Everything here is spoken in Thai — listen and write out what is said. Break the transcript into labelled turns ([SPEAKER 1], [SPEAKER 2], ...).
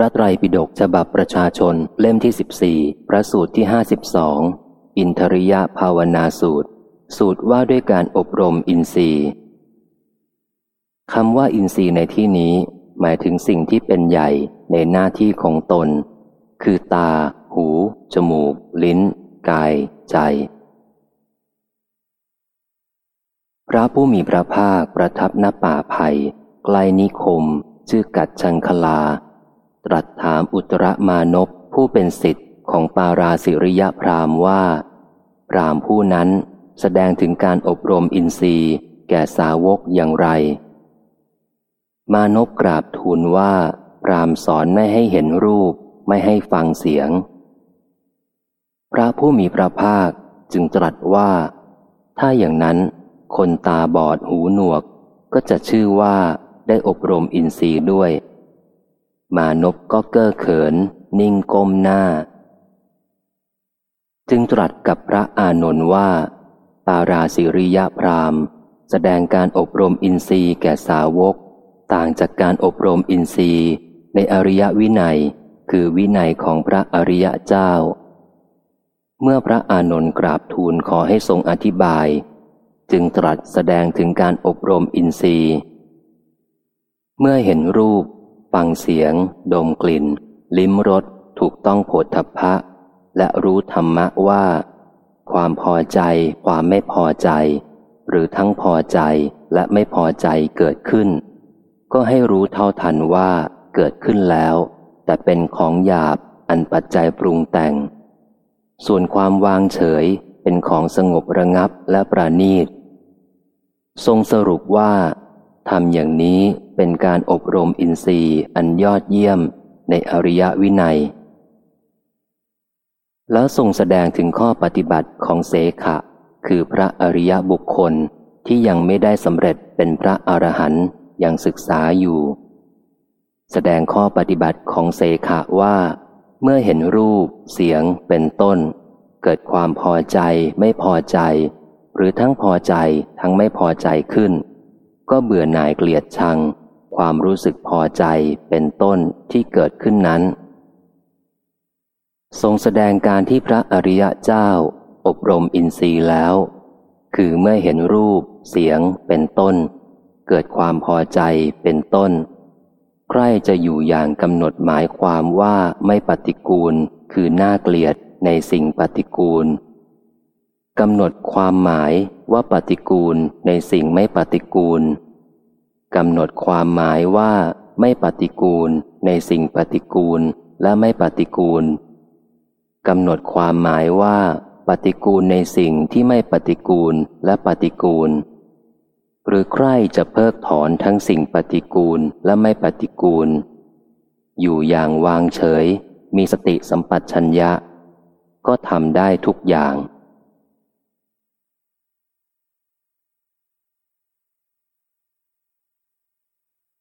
[SPEAKER 1] พระไตรปิฎกฉบับประชาชนเล่มที่ 14 พระสูตรที่ 52 อินทริยภาวนาสูตร สูตรว่าด้วยการอบรมอินทรีย์คำว่าอินทรีย์ในที่นี้ หมายถึงสิ่งที่เป็นใหญ่ในหน้าที่ของตน คือตา หู จมูก ลิ้น กาย ใจ พระผู้มีพระภาคประทับณป่าไผ่ใกล้นิคม ชื่อกัดชังคลา ตรัสถามอุตรมานพผู้เป็นสิทธิ์ของปาราสิริยพรามว่า พรามผู้นั้นแสดงถึงการอบรมอินทรีย์แก่สาวกอย่างไร มานพกราบทูลว่า พรามสอนไม่ให้เห็นรูปไม่ให้ฟังเสียง พระผู้มีพระภาคจึงตรัสว่า ถ้าอย่างนั้น คนตาบอดหูหนวกก็จะชื่อว่าได้อบรมอินทรีย์ด้วย มานพก็เก้อเขิน นิ่งก้มหน้า จึงตรัสกับพระอานนท์ว่า ปาราสิริยพรามแสดงการอบรมอินทรีย์แก่สาวก ต่างจากการอบรมอินทรีย์ในอริยวินัย คือวินัยของพระอริยเจ้า เมื่อพระอานนท์กราบทูลขอให้ทรงอธิบาย จึงตรัสแสดงถึงการอบรมอินทรีย์ เมื่อเห็นรูป ฟังเสียง ดมกลิ่น ลิ้มรสถูกต้องโผฏฐัพพะ และรู้ธรรมะว่า ความพอใจ ความไม่พอใจ หรือทั้งพอใจและไม่พอใจเกิดขึ้น ก็ให้รู้เท่าทันว่าเกิดขึ้นแล้ว แต่เป็นของหยาบอันปัจจัยปรุงแต่ง ส่วนความวางเฉยเป็นของสงบระงับและประณีต ทรงสรุปว่า ทำอย่างนี้เป็นการอบรมอินทรีย์อันยอดเยี่ยมในอริยวินัย แล้วทรงแสดงถึงข้อปฏิบัติของเสขะ คือพระอริยบุคคลที่ยังไม่ได้สำเร็จเป็นพระอรหันต์ยังศึกษาอยู่ แสดงข้อปฏิบัติของเสขะว่า เมื่อเห็นรูป เสียง เป็นต้น เกิดความพอใจไม่พอใจ หรือทั้งพอใจทั้งไม่พอใจขึ้น ก็เบื่อหน่ายเกลียดชัง ความรู้สึกพอใจเป็นต้นที่เกิดขึ้นนั้น ทรงแสดงการที่พระอริยะเจ้า อบรมอินทรีย์แล้ว คือเมื่อเห็นรูป เสียง เป็นต้น เกิดความพอใจเป็นต้น ใครจะอยู่อย่างกำหนดหมายความว่าไม่ปฏิกูล คือน่าเกลียดในสิ่งปฏิกูลกำหนดความหมาย ว่าปฏิกูลในสิ่งไม่ปฏิกูลกำหนดความหมายว่าไม่ปฏิกูลในสิ่งปฏิกูลและไม่ปฏิกูลกำหนดความหมายว่า ปฏิกูลในสิ่งที่ไม่ปฏิกูลและปฏิกูล หรือใครจะเพิกถอนทั้งสิ่งปฏิกูลและไม่ปฏิกูล อยู่อย่างวางเฉย มีสติสัมปชัญญะ ก็ทำได้ทุกอย่าง